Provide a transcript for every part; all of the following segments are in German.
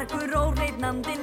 margur óreitnandi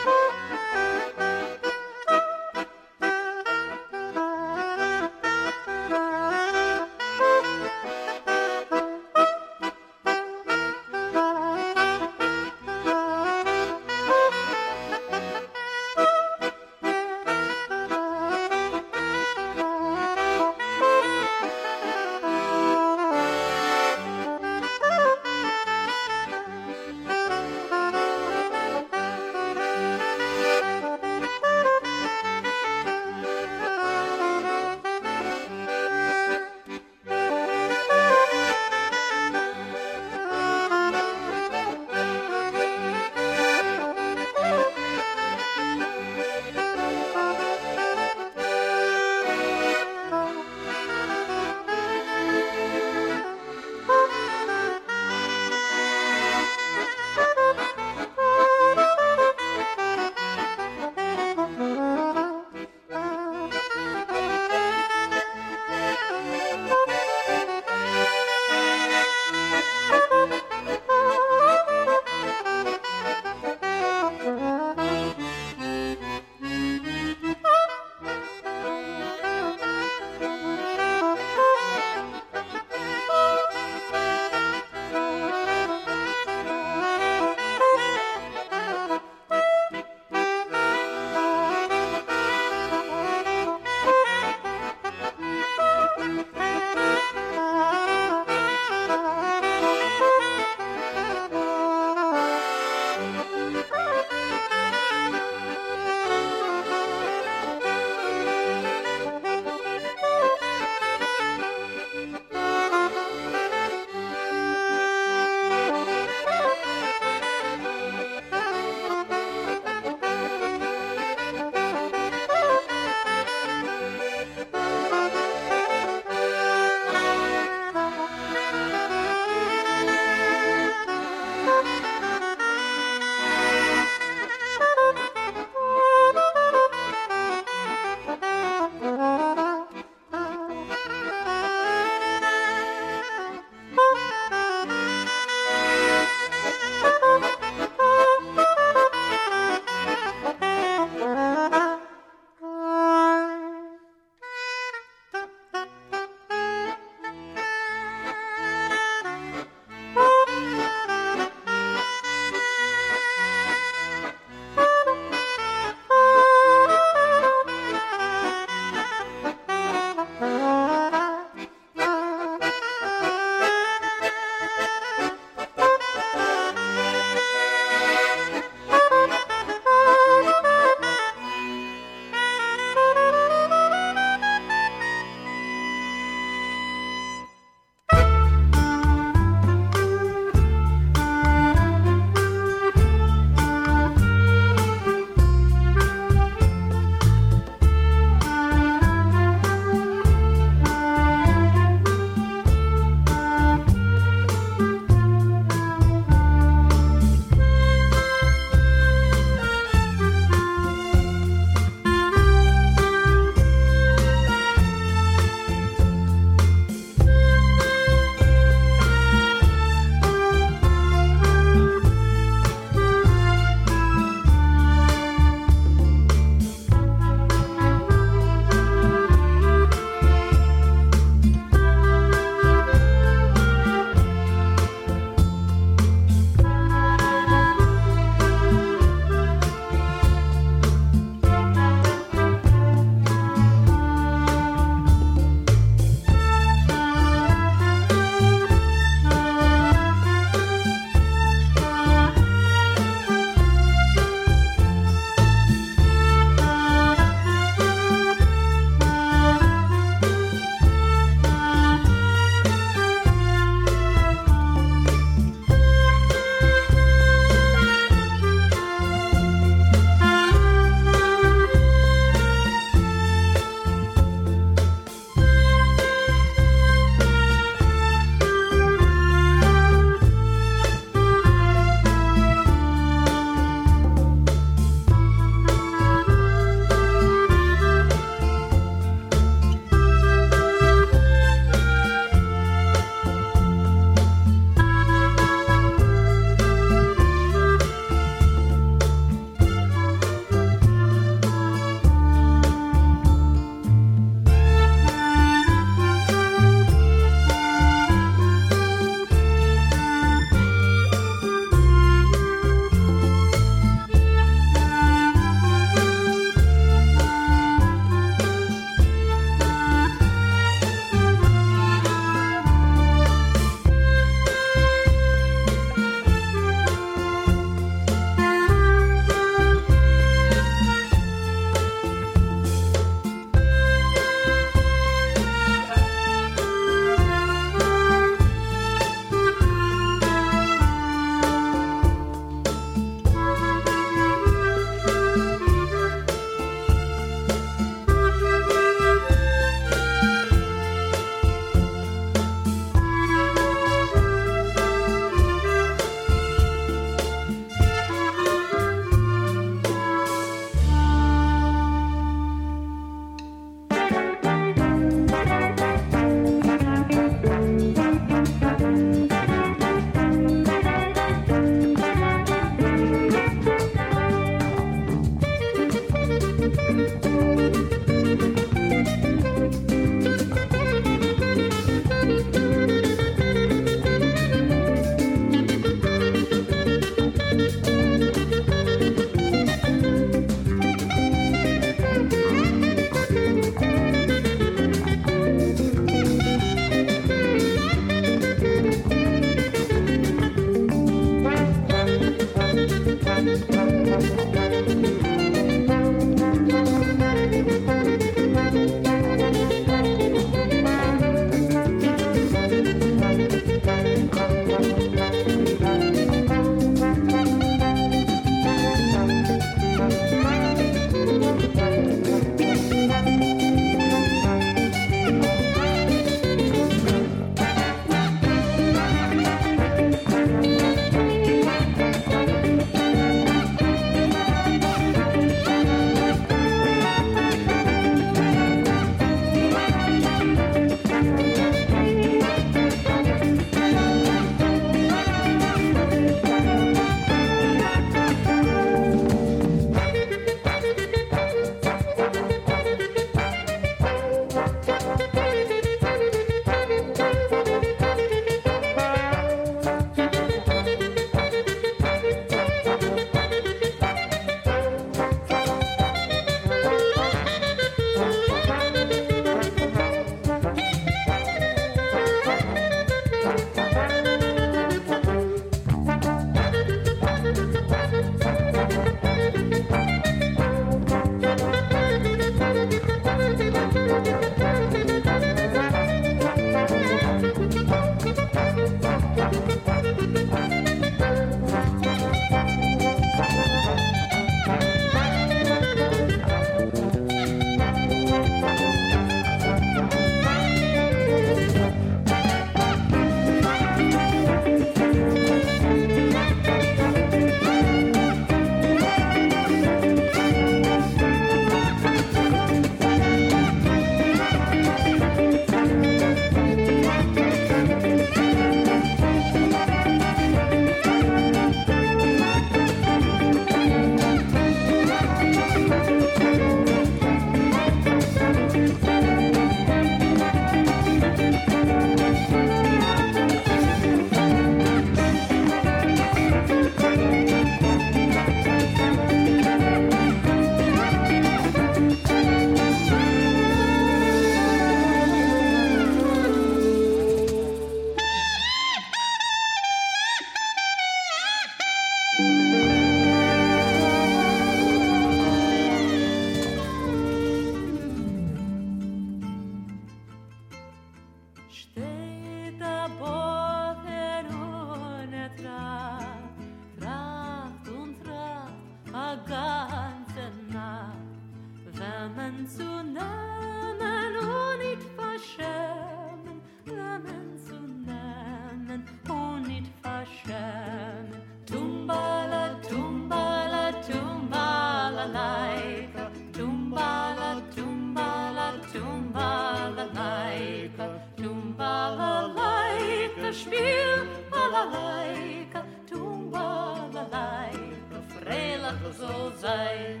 Kinderspiel, balalaika, tumbalaika, Freilach soll sein.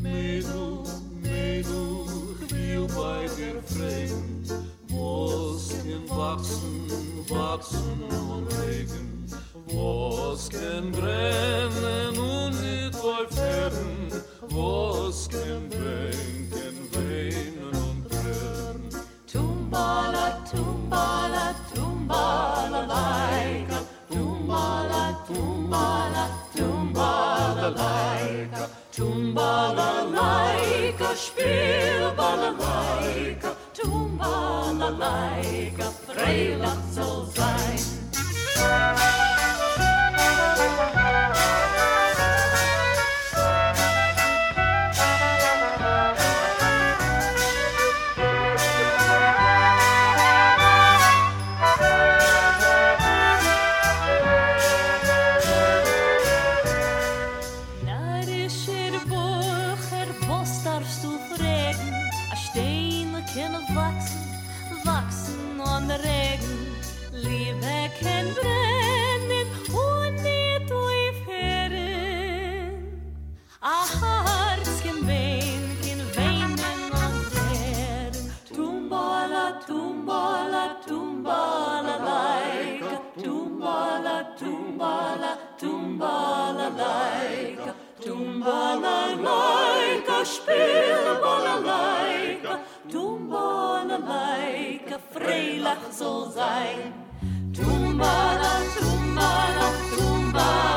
Mädel, Mädel, hier bei dir Was Wolken wachsen, wachsen und regen, Wolken brennen und nicht weit werden, Wolken winken, weinen und tränen. Tumbala, Tumbala, Tumbala, tumbala, tumbala laika, tumbala laika, spiel balalaika, tumbala laika, Freilach soll sein. balalaika, tum balalaika, speel balalaika, tum balalaika, vrijdag zal zijn. Tum bala, tum bala, tum bala.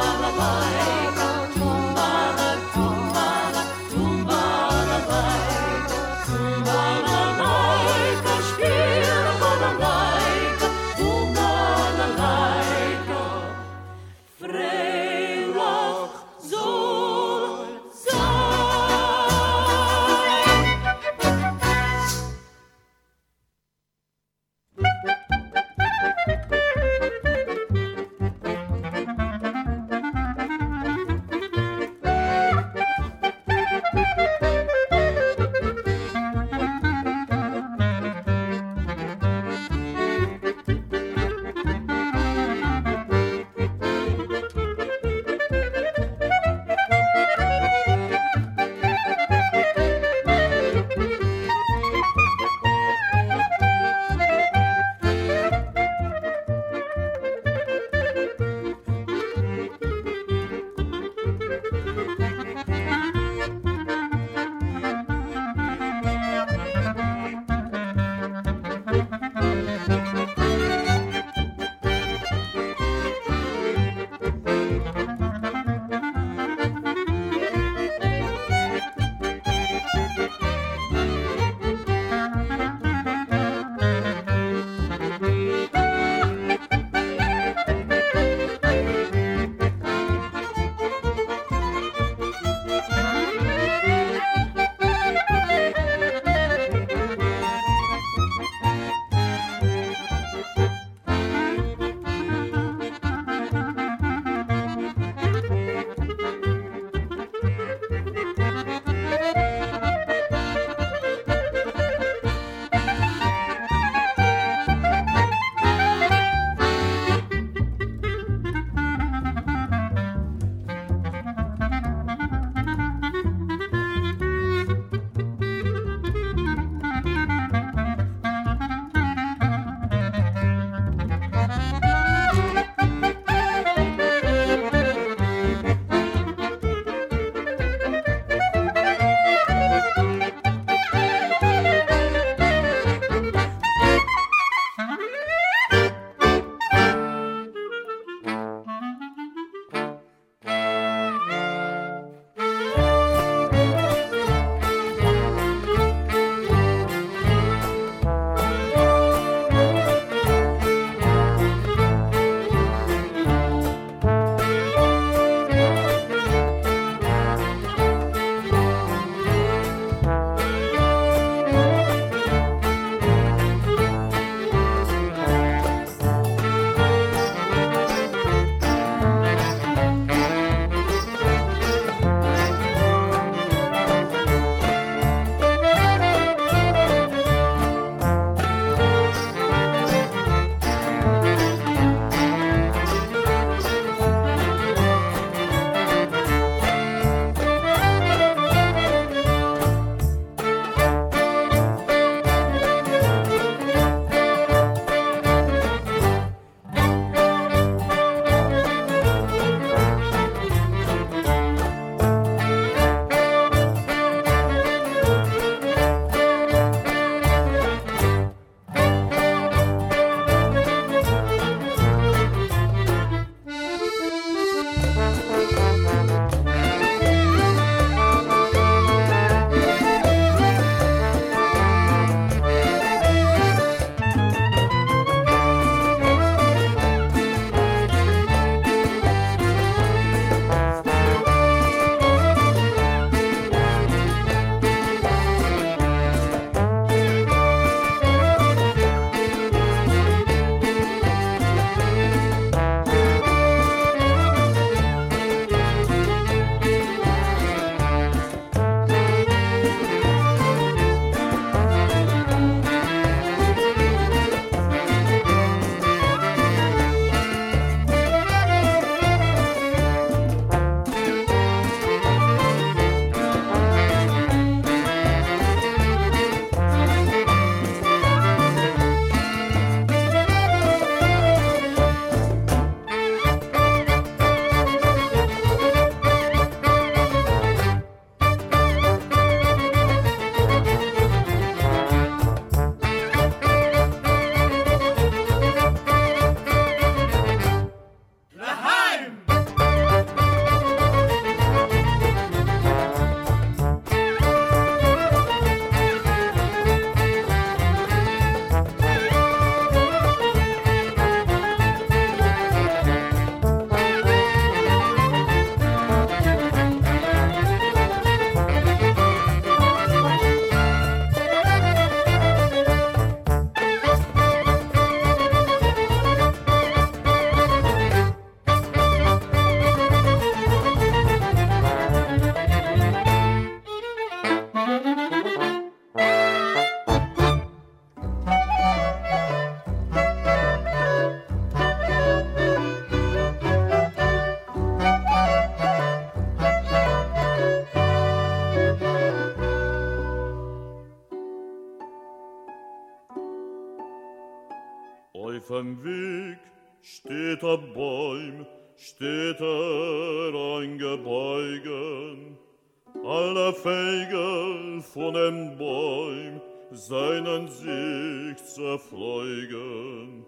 Feigel von dem Bäum seinen sich zerfleugen.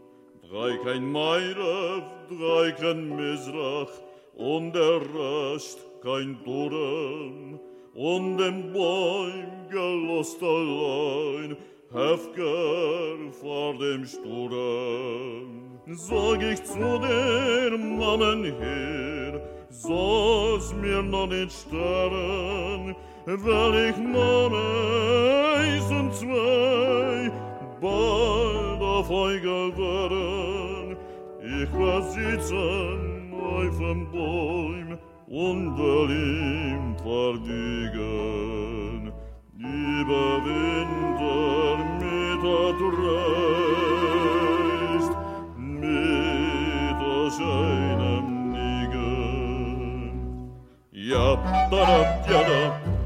Drei kein Meirev, drei kein Misrach, und der Rest kein Durren. Und dem Bäum gelost allein, Hefger vor dem Sturm. Sag ich zu der Mammen hier, soll's mir noch nicht sterben, weil ich meine eins und zwei bald auf Eugel werden. Ich war sitzen auf dem Bäum und darin verdiegen. Über Winter mit der Dreist, mit der Scheinem Nigen. Ja, da, da, ja, da,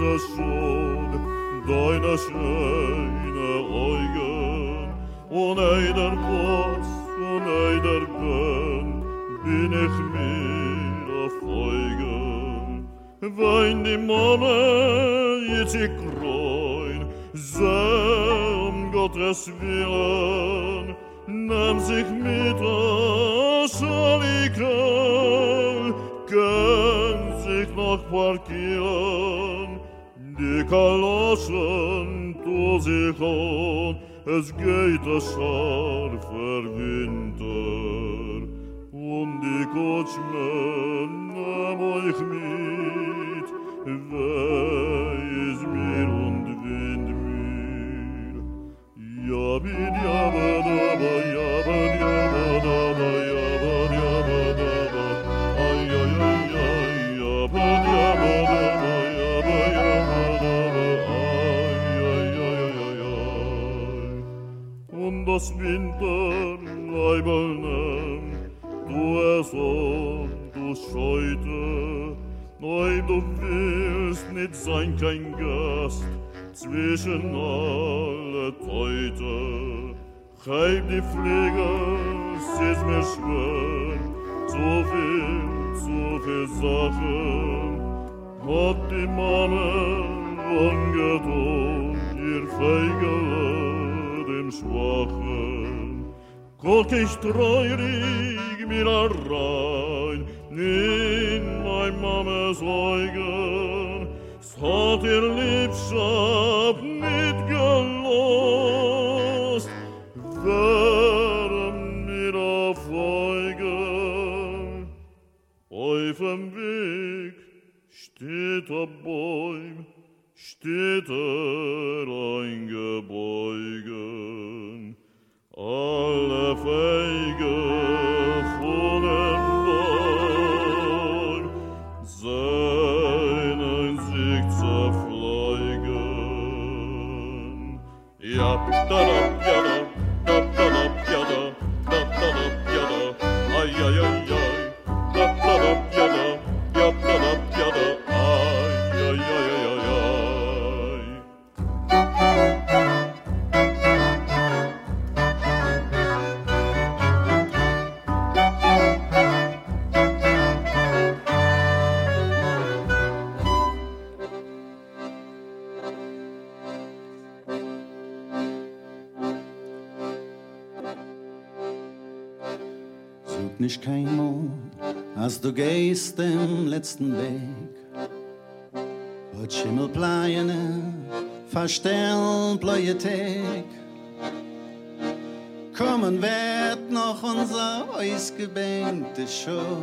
das schon, deine schöne Augen, und einer Kuss und einer Bön, bin ich mir auf Eugen. Wein die Mama, jetzt ich groin, sei um Gottes Willen, nahm sich mit Aschalikan, kann sich noch parkieren, Nikolasen tu sich an, es geht es an für Winter. Und die Kutschme nahm euch mit, weis mir und wind mir. Jabin, jabba, dabba, jabba, jabba, dabba, jabba, Das Winter Leibelnem, du es und du scheute, Nein, du willst nicht sein kein Gast zwischen alle Teute. Heib die Pflege, es ist mir schwer, so viel, so viel Sachen. Hat die Mama angetan, ihr Feigele dem Schwachen. Guck ich treurig mir rein in mein Mames Augen, es hat ihr Liebschaft nicht gelost, wären mir auf Augen. Auf dem Weg steht ein Bäum, steht er letzten Weg. Heute Schimmelpleine, verstellen Tag. Kommen wird noch unser ausgebänkte Show.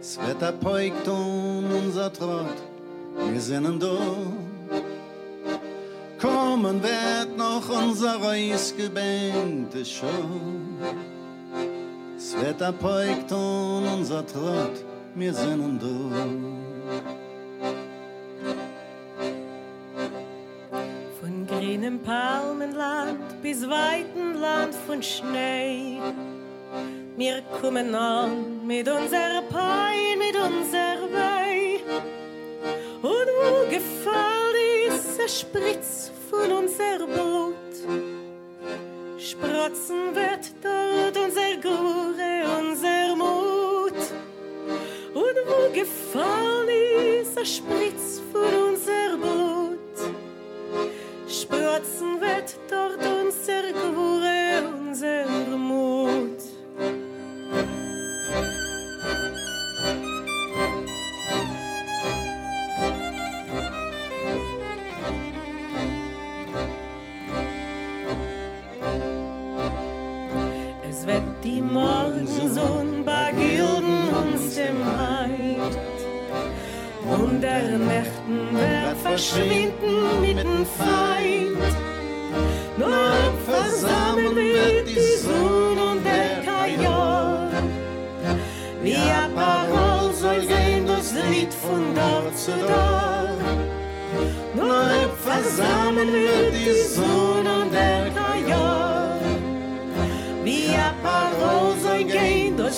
Es wird erpeugt und unser Trott, wir sind da. Kommen wird noch unser ausgebänkte Show. Es Wetter peugt und unser Trott, wir sind du. Von grünem Palmenland bis weiten Land von Schnee. Wir kommen an mit unserer Pein, mit unserer Weh. Und wo gefällt ist der Spritz von unser Blut? Sprotzen wird dort Spritz von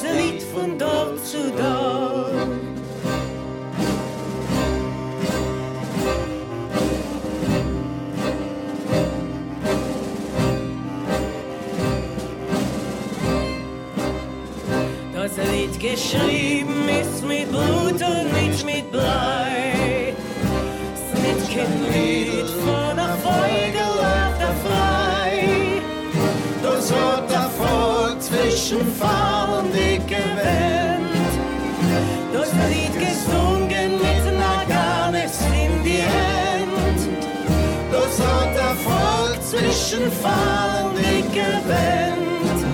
das Lied von dort zu dort. Das Lied geschrieben ist mit Blut und nicht mit Blei. Es kein Lied von der auf der Frei. Das hat der Volk zwischen Fahr zwischen Fahr und dicke Wind.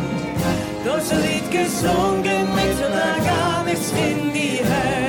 Das Lied gesungen mit Naganes in die Hand.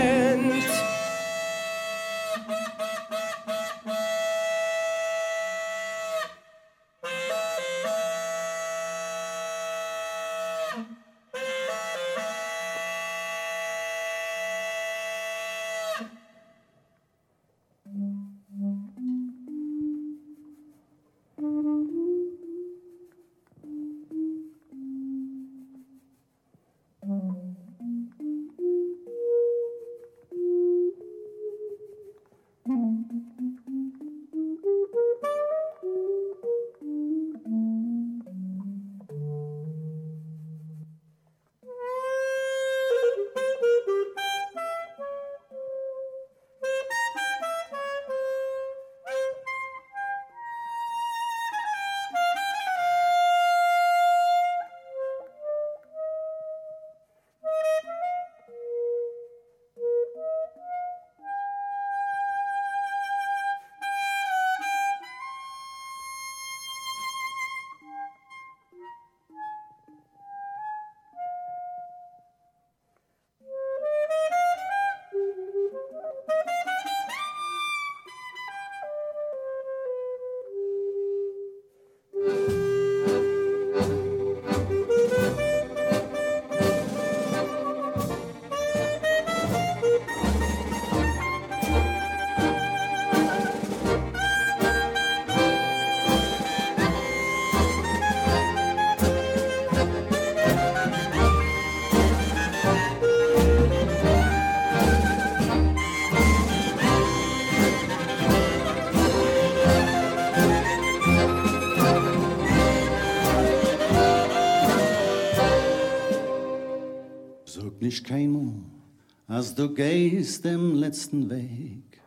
Als du gehst dem letzten Weg.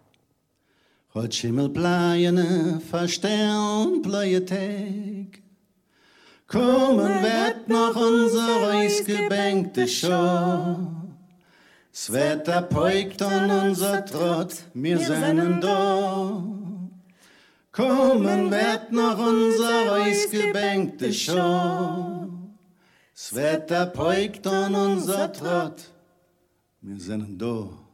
Hat Schimmelbleiene verstern bleie Tag. Kommen wird noch unser ausgebänkte Show. Es wird erpeugt an unser Trott, wir sind da. Kommen wird noch unser ausgebänkte Show. Es wird erpeugt an unser Trott, między do